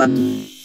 one.